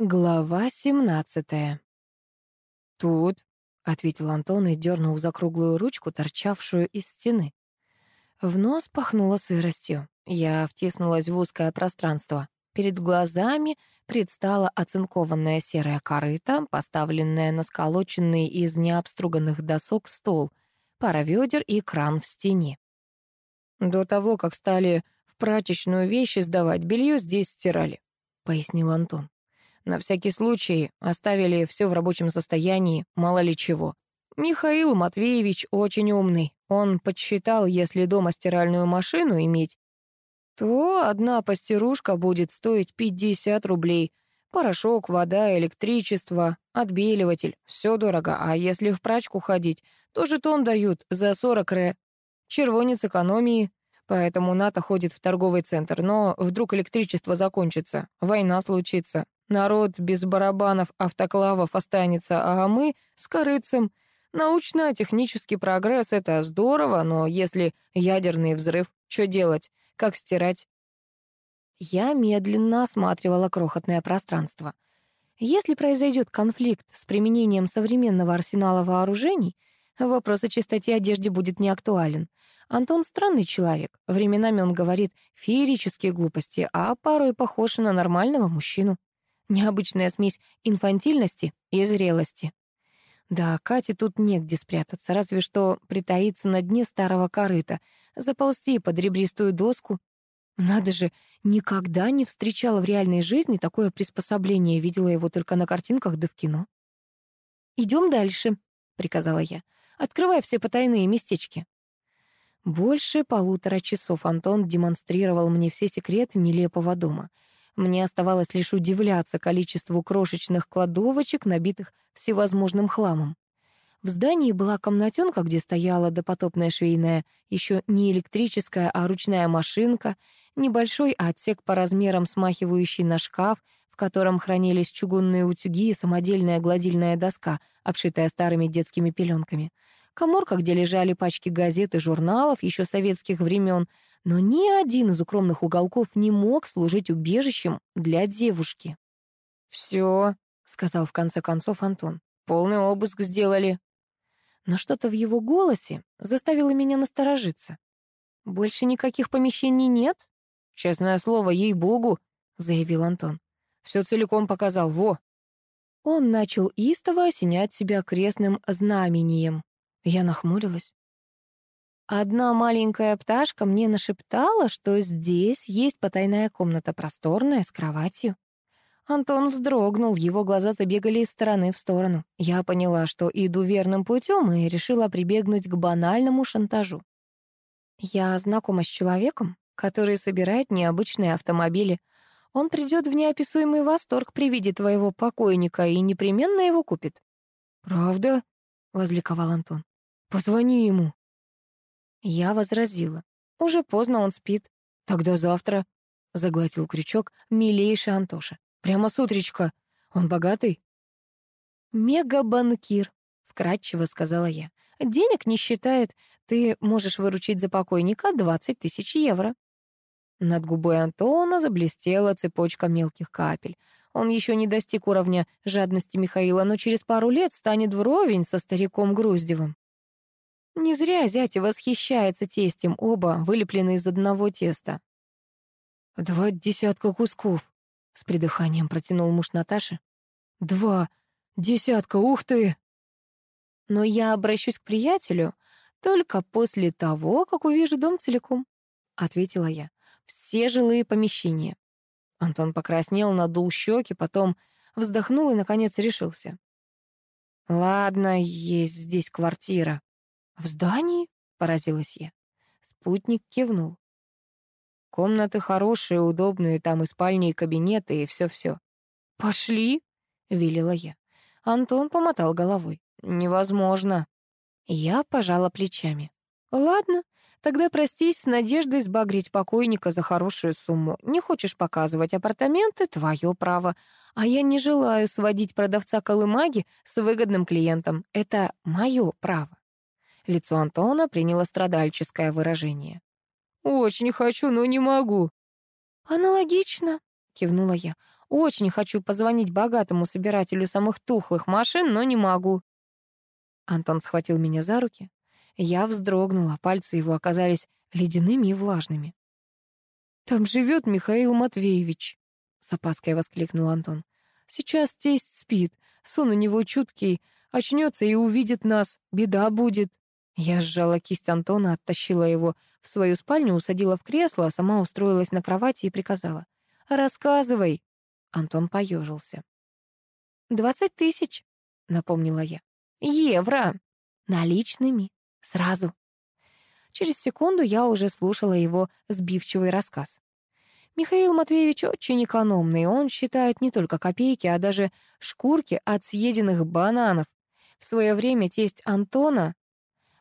Глава семнадцатая. «Тут», — ответил Антон и дернул за круглую ручку, торчавшую из стены. В нос пахнуло сыростью. Я втиснулась в узкое пространство. Перед глазами предстала оцинкованная серая корыта, поставленная на сколоченный из необструганных досок стол, пара ведер и кран в стене. «До того, как стали в прачечную вещи сдавать, белье здесь стирали», — пояснил Антон. На всякий случай оставили все в рабочем состоянии, мало ли чего. Михаил Матвеевич очень умный. Он подсчитал, если дома стиральную машину иметь, то одна постирушка будет стоить 50 рублей. Порошок, вода, электричество, отбеливатель — все дорого. А если в прачку ходить, то жетон дают за 40 ре. Червонец экономии. Поэтому НАТО ходит в торговый центр. Но вдруг электричество закончится, война случится. Народ без барабанов, автоклавов останется, а мы с корыцем. Научно-технический прогресс — это здорово, но если ядерный взрыв, что делать? Как стирать? Я медленно осматривала крохотное пространство. Если произойдет конфликт с применением современного арсенала вооружений, вопрос о чистоте одежды будет неактуален. Антон странный человек. Временами он говорит феерические глупости, а порой похож на нормального мужчину. Необычная смесь инфантильности и зрелости. Да, Кате тут негде спрятаться, разве что притаиться на дне старого корыта, заползти под ребристую доску. Надо же, никогда не встречала в реальной жизни такое приспособление, видела его только на картинках да в кино. «Идем дальше», — приказала я. «Открывай все потайные местечки». Больше полутора часов Антон демонстрировал мне все секреты нелепого дома — мне оставалось лишь удивляться количеству крошечных кладовочек, набитых всевозможным хламом. В здании была комнатенка, где стояла допотопная швейная, еще не электрическая, а ручная машинка, небольшой отсек по размерам смахивающий на шкаф, в котором хранились чугунные утюги и самодельная гладильная доска, обшитая старыми детскими пеленками. Коморка, где лежали пачки газет и журналов еще советских времен, но ни один из укромных уголков не мог служить убежищем для девушки. «Все», — сказал в конце концов Антон, — «полный обыск сделали». Но что-то в его голосе заставило меня насторожиться. «Больше никаких помещений нет?» «Честное слово, ей-богу», — заявил Антон. «Все целиком показал, во». Он начал истово осенять себя крестным знамением. Я нахмурилась. Одна маленькая пташка мне нашептала, что здесь есть потайная комната просторная, с кроватью. Антон вздрогнул, его глаза забегали из стороны в сторону. Я поняла, что иду верным путем, и решила прибегнуть к банальному шантажу. Я знакома с человеком, который собирает необычные автомобили. Он придет в неописуемый восторг при виде твоего покойника и непременно его купит. «Правда?» — возликовал Антон. «Позвони ему». Я возразила. Уже поздно, он спит. Тогда завтра. Заглотил крючок милейший Антоша. Прямо с утречка. Он богатый? Мега-банкир, вкратчиво сказала я. Денег не считает. Ты можешь выручить за покойника 20 тысяч евро. Над губой Антона заблестела цепочка мелких капель. Он еще не достиг уровня жадности Михаила, но через пару лет станет вровень со стариком Груздевым. Не зря зять восхищается тестем, оба вылеплены из одного теста. «Два десятка кусков», — с придыханием протянул муж Наташи. «Два десятка, ух ты!» «Но я обращусь к приятелю только после того, как увижу дом целиком», — ответила я. «Все жилые помещения». Антон покраснел, надул щеки, потом вздохнул и, наконец, решился. «Ладно, есть здесь квартира», «В здании?» — поразилась я. Спутник кивнул. «Комнаты хорошие, удобные, там и спальни, и кабинеты, и все-все». «Пошли!» — велела я. Антон помотал головой. «Невозможно». Я пожала плечами. «Ладно, тогда простись с надеждой сбагрить покойника за хорошую сумму. Не хочешь показывать апартаменты — твое право. А я не желаю сводить продавца колымаги с выгодным клиентом. Это мое право». Лицо Антона приняло страдальческое выражение. «Очень хочу, но не могу». «Аналогично», — кивнула я. Очень хочу позвонить богатому собирателю самых тухлых машин, но не могу». Антон схватил меня за руки. Я вздрогнула, пальцы его оказались ледяными и влажными. «Там живет Михаил Матвеевич», — с опаской воскликнул Антон. «Сейчас тесть спит, сон у него чуткий, очнется и увидит нас, беда будет». Я сжала кисть Антона, оттащила его в свою спальню, усадила в кресло, а сама устроилась на кровати и приказала. «Рассказывай!» Антон поежился. «Двадцать тысяч», — напомнила я. «Евро! Наличными! Сразу!» Через секунду я уже слушала его сбивчивый рассказ. Михаил Матвеевич очень экономный, он считает не только копейки, а даже шкурки от съеденных бананов. В свое время тесть Антона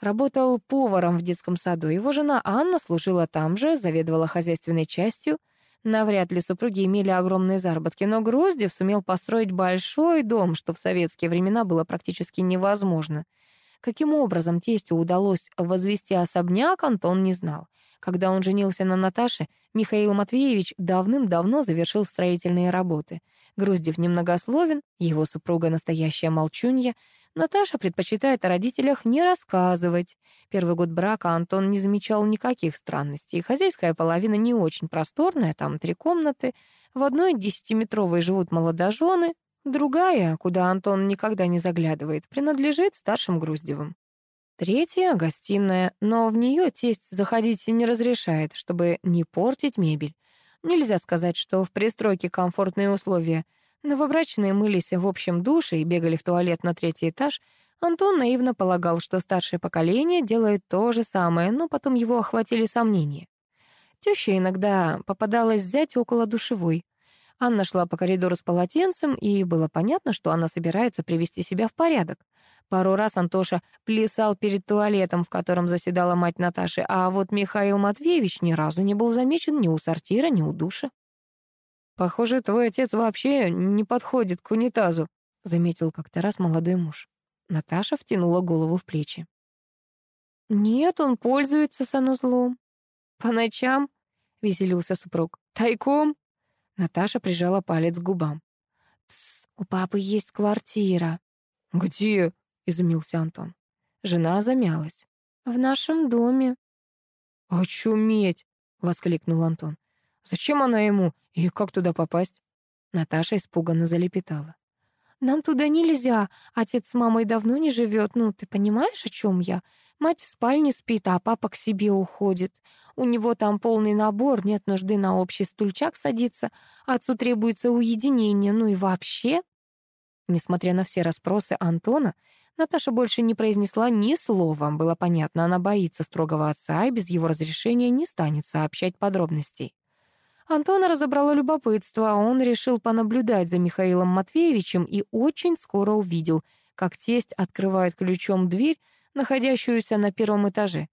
работал поваром в детском саду. Его жена Анна служила там же, заведовала хозяйственной частью. Навряд ли супруги имели огромные заработки, но Груздев сумел построить большой дом, что в советские времена было практически невозможно. Каким образом тестю удалось возвести особняк, Антон не знал. Когда он женился на Наташе, Михаил Матвеевич давным-давно завершил строительные работы. Груздев немногословен, его супруга настоящая молчунья — Наташа предпочитает о родителях не рассказывать. Первый год брака Антон не замечал никаких странностей. Хозяйская половина не очень просторная, там три комнаты. В одной десятиметровой живут молодожены, другая, куда Антон никогда не заглядывает, принадлежит старшим Груздевым. Третья — гостиная, но в нее тесть заходить не разрешает, чтобы не портить мебель. Нельзя сказать, что в пристройке комфортные условия — Новобрачные мылись в общем душе и бегали в туалет на третий этаж. Антон наивно полагал, что старшее поколение делает то же самое, но потом его охватили сомнения. Теща иногда попадалась взять около душевой. Анна шла по коридору с полотенцем, и было понятно, что она собирается привести себя в порядок. Пару раз Антоша плясал перед туалетом, в котором заседала мать Наташи, а вот Михаил Матвеевич ни разу не был замечен ни у сортира, ни у душа. «Похоже, твой отец вообще не подходит к унитазу», — заметил как-то раз молодой муж. Наташа втянула голову в плечи. «Нет, он пользуется санузлом». «По ночам?» — веселился супруг. «Тайком?» Наташа прижала палец к губам. «Тсс, у папы есть квартира». «Где?» — изумился Антон. Жена замялась. «В нашем доме». «Очуметь!» — воскликнул Антон. Зачем она ему? И как туда попасть? Наташа испуганно залепетала. «Нам туда нельзя. Отец с мамой давно не живет. Ну, ты понимаешь, о чем я? Мать в спальне спит, а папа к себе уходит. У него там полный набор, нет нужды на общий стульчак садиться. Отцу требуется уединение, ну и вообще...» Несмотря на все расспросы Антона, Наташа больше не произнесла ни слова. Было понятно, она боится строгого отца и без его разрешения не станет сообщать подробностей. Антона разобрало любопытство, а он решил понаблюдать за Михаилом Матвеевичем и очень скоро увидел, как тесть открывает ключом дверь, находящуюся на первом этаже.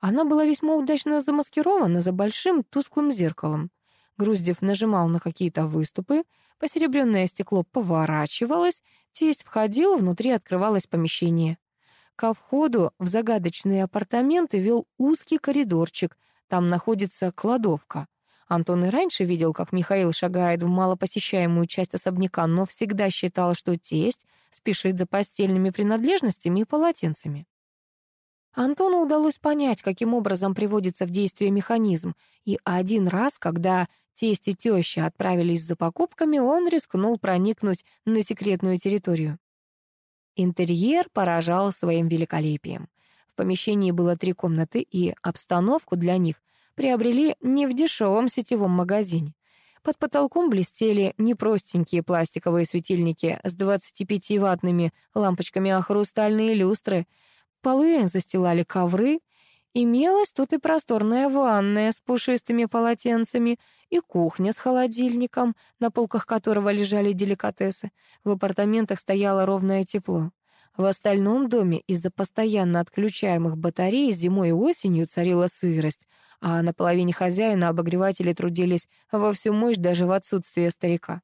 Она была весьма удачно замаскирована за большим тусклым зеркалом. Груздев нажимал на какие-то выступы, посеребренное стекло поворачивалось, тесть входил, внутри открывалось помещение. Ко входу в загадочные апартаменты вел узкий коридорчик, там находится кладовка. Антон и раньше видел, как Михаил шагает в малопосещаемую часть особняка, но всегда считал, что тесть спешит за постельными принадлежностями и полотенцами. Антону удалось понять, каким образом приводится в действие механизм, и один раз, когда тесть и теща отправились за покупками, он рискнул проникнуть на секретную территорию. Интерьер поражал своим великолепием. В помещении было три комнаты, и обстановку для них приобрели не в дешевом сетевом магазине. Под потолком блестели непростенькие пластиковые светильники с 25-ваттными лампочками, а хрустальные люстры. Полы застилали ковры. Имелась тут и просторная ванная с пушистыми полотенцами, и кухня с холодильником, на полках которого лежали деликатесы. В апартаментах стояло ровное тепло. В остальном доме из-за постоянно отключаемых батарей зимой и осенью царила сырость, а на половине хозяина обогреватели трудились во всю мощь даже в отсутствие старика.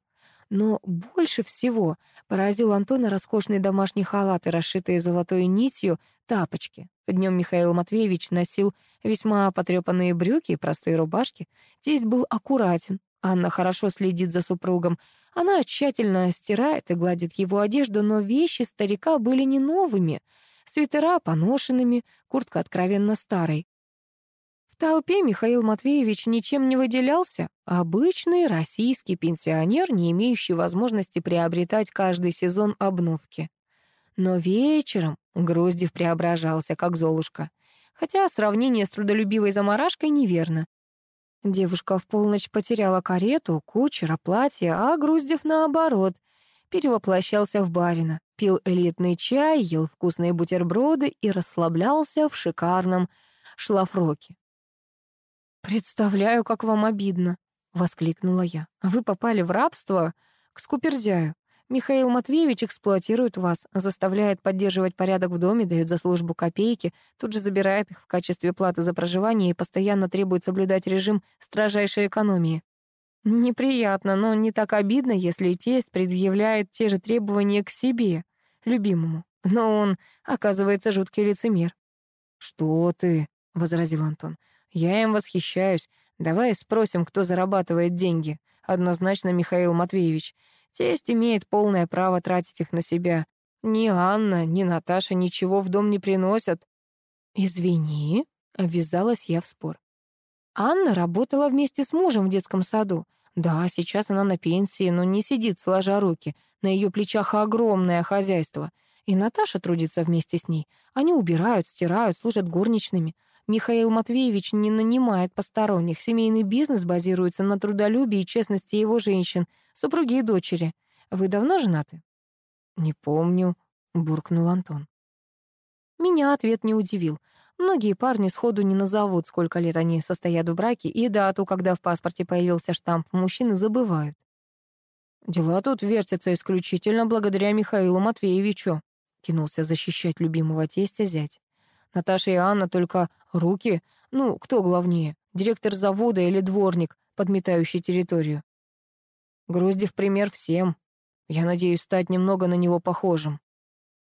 Но больше всего поразил Антона роскошный домашний халат и расшитые золотой нитью тапочки. Днем Михаил Матвеевич носил весьма потрепанные брюки и простые рубашки. Тесть был аккуратен, Анна хорошо следит за супругом. Она тщательно стирает и гладит его одежду, но вещи старика были не новыми. Свитера поношенными, куртка откровенно старой. Толпе Михаил Матвеевич ничем не выделялся. Обычный российский пенсионер, не имеющий возможности приобретать каждый сезон обновки. Но вечером Груздев преображался, как Золушка. Хотя сравнение с трудолюбивой заморашкой неверно. Девушка в полночь потеряла карету, кучера, платье, а Груздев, наоборот, перевоплощался в барина, пил элитный чай, ел вкусные бутерброды и расслаблялся в шикарном шлафроке. «Представляю, как вам обидно», — воскликнула я. «Вы попали в рабство к скупердяю. Михаил Матвеевич эксплуатирует вас, заставляет поддерживать порядок в доме, дает за службу копейки, тут же забирает их в качестве платы за проживание и постоянно требует соблюдать режим строжайшей экономии. Неприятно, но не так обидно, если тесть предъявляет те же требования к себе, любимому. Но он, оказывается, жуткий лицемер. «Что ты?» — возразил Антон. «Я им восхищаюсь. Давай спросим, кто зарабатывает деньги. Однозначно Михаил Матвеевич. Тесть имеет полное право тратить их на себя. Ни Анна, ни Наташа ничего в дом не приносят. «Извини», — ввязалась я в спор. Анна работала вместе с мужем в детском саду. Да, сейчас она на пенсии, но не сидит сложа руки. На ее плечах огромное хозяйство. И Наташа трудится вместе с ней. Они убирают, стирают, служат горничными. Михаил Матвеевич не нанимает посторонних. Семейный бизнес базируется на трудолюбии и честности его женщин, супруги и дочери. Вы давно женаты? Не помню, буркнул Антон. Меня ответ не удивил. Многие парни сходу не назовут, сколько лет они состоят в браке, и дату, когда в паспорте появился штамп, мужчины забывают. «Дела тут вертятся исключительно благодаря Михаилу Матвеевичу», кинулся защищать любимого тестя зять. Наташа и Анна только руки. Ну, кто главнее, директор завода или дворник, подметающий территорию? Груздев пример всем. Я надеюсь стать немного на него похожим.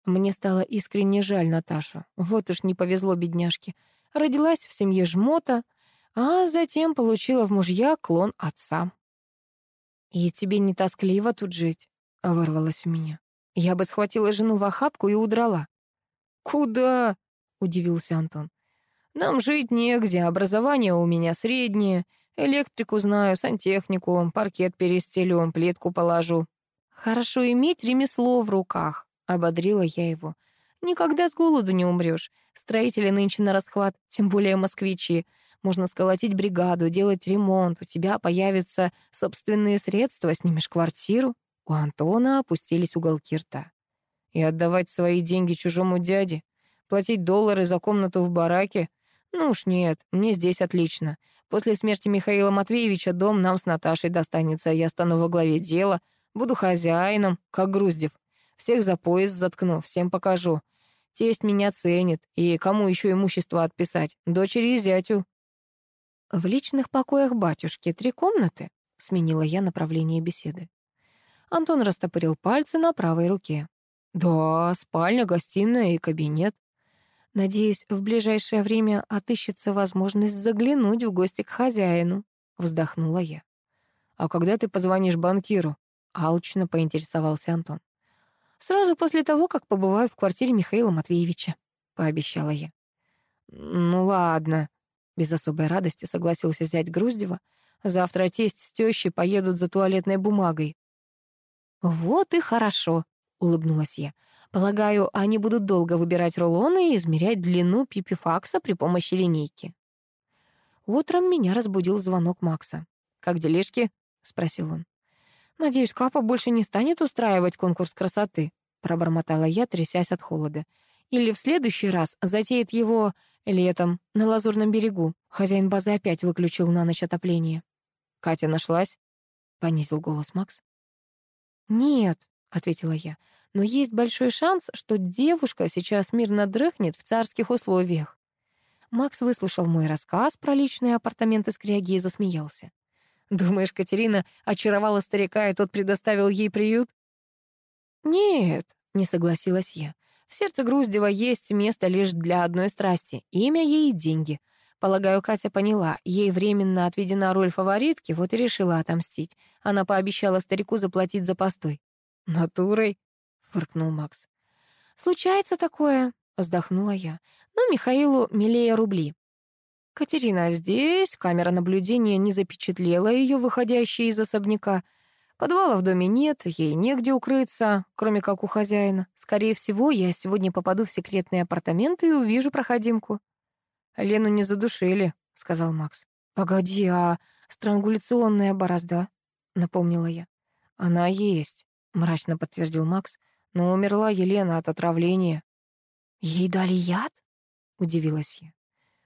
Мне стало искренне жаль Наташу. Вот уж не повезло бедняжке. Родилась в семье жмота, а затем получила в мужья клон отца. «И тебе не тоскливо тут жить?» — вырвалось у меня. Я бы схватила жену в охапку и удрала. «Куда?» Удивился Антон. «Нам жить негде, образование у меня среднее. Электрику знаю, сантехнику, паркет перестелю, плитку положу». «Хорошо иметь ремесло в руках», — ободрила я его. «Никогда с голоду не умрешь. Строители нынче на расхват, тем более москвичи. Можно сколотить бригаду, делать ремонт, у тебя появятся собственные средства, снимешь квартиру». У Антона опустились уголки рта. «И отдавать свои деньги чужому дяде? Платить доллары за комнату в бараке? Ну уж нет, мне здесь отлично. После смерти Михаила Матвеевича дом нам с Наташей достанется, я стану во главе дела, буду хозяином, как Груздев. Всех за пояс заткну, всем покажу. Тесть меня ценит, и кому еще имущество отписать? Дочери и зятю. В личных покоях батюшки три комнаты, сменила я направление беседы. Антон растопырил пальцы на правой руке. Да, спальня, гостиная и кабинет. Надеюсь, в ближайшее время отыщется возможность заглянуть в гости к хозяину», — вздохнула я. «А когда ты позвонишь банкиру?» — алчно поинтересовался Антон. «Сразу после того, как побываю в квартире Михаила Матвеевича», — пообещала я. «Ну ладно», — без особой радости согласился зять Груздева. «Завтра тесть с тещей поедут за туалетной бумагой». «Вот и хорошо», — улыбнулась я. Полагаю, они будут долго выбирать рулоны и измерять длину пипифакса при помощи линейки. Утром меня разбудил звонок Макса. «Как делишки?» — спросил он. «Надеюсь, Капа больше не станет устраивать конкурс красоты», — пробормотала я, трясясь от холода. «Или в следующий раз затеет его летом на Лазурном берегу. Хозяин базы опять выключил на ночь отопление». «Катя нашлась?» — понизил голос Макс. «Нет», — ответила я, но есть большой шанс, что девушка сейчас мирно дрыхнет в царских условиях. Макс выслушал мой рассказ про личные апартаменты Скряги и засмеялся. «Думаешь, Катерина очаровала старика, и тот предоставил ей приют?» «Нет», — не согласилась я. «В сердце Груздева есть место лишь для одной страсти — имя ей и деньги. Полагаю, Катя поняла, ей временно отведена роль фаворитки, вот и решила отомстить. Она пообещала старику заплатить за постой. «Натурой?» — фыркнул Макс. «Случается такое», — вздохнула я. «Но Михаилу милее рубли». Катерина здесь, камера наблюдения не запечатлела ее, выходящей из особняка. Подвала в доме нет, ей негде укрыться, кроме как у хозяина. Скорее всего, я сегодня попаду в секретные апартаменты и увижу проходимку. «Лену не задушили», — сказал Макс. «Погоди, а странгуляционная борозда?» — напомнила я. «Она есть», — мрачно подтвердил Макс. «Но умерла Елена от отравления». «Ей дали яд?» — удивилась я.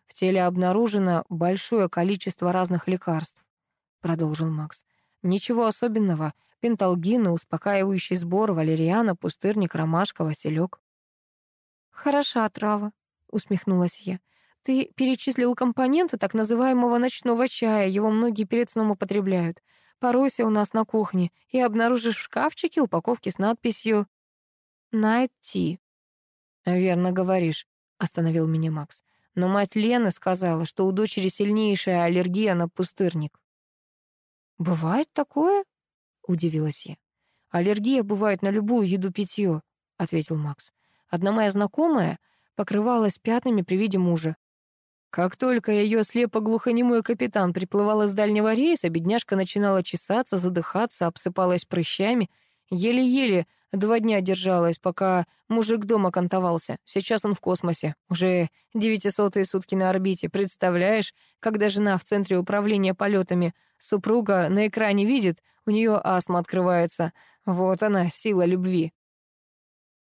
«В теле обнаружено большое количество разных лекарств», — продолжил Макс. «Ничего особенного. Пенталгин, успокаивающий сбор, валериана, пустырник, ромашка, василек». «Хороша трава», — усмехнулась я. Ты перечислил компоненты так называемого ночного чая, его многие перед сном употребляют. Поройся у нас на кухне и обнаружишь в шкафчике упаковки с надписью «Night Tea». «Верно говоришь», — остановил меня Макс. Но мать Лены сказала, что у дочери сильнейшая аллергия на пустырник. «Бывает такое?» — удивилась я. «Аллергия бывает на любую еду-питье», — ответил Макс. «Одна моя знакомая покрывалась пятнами при виде мужа. Как только ее слепо-глухонемой капитан приплывал из дальнего рейса, бедняжка начинала чесаться, задыхаться, обсыпалась прыщами, еле-еле два дня держалась, пока мужик дома кантовался. Сейчас он в космосе, уже девятисотые сутки на орбите. Представляешь, когда жена в центре управления полетами, супруга на экране видит, у нее астма открывается. Вот она, сила любви.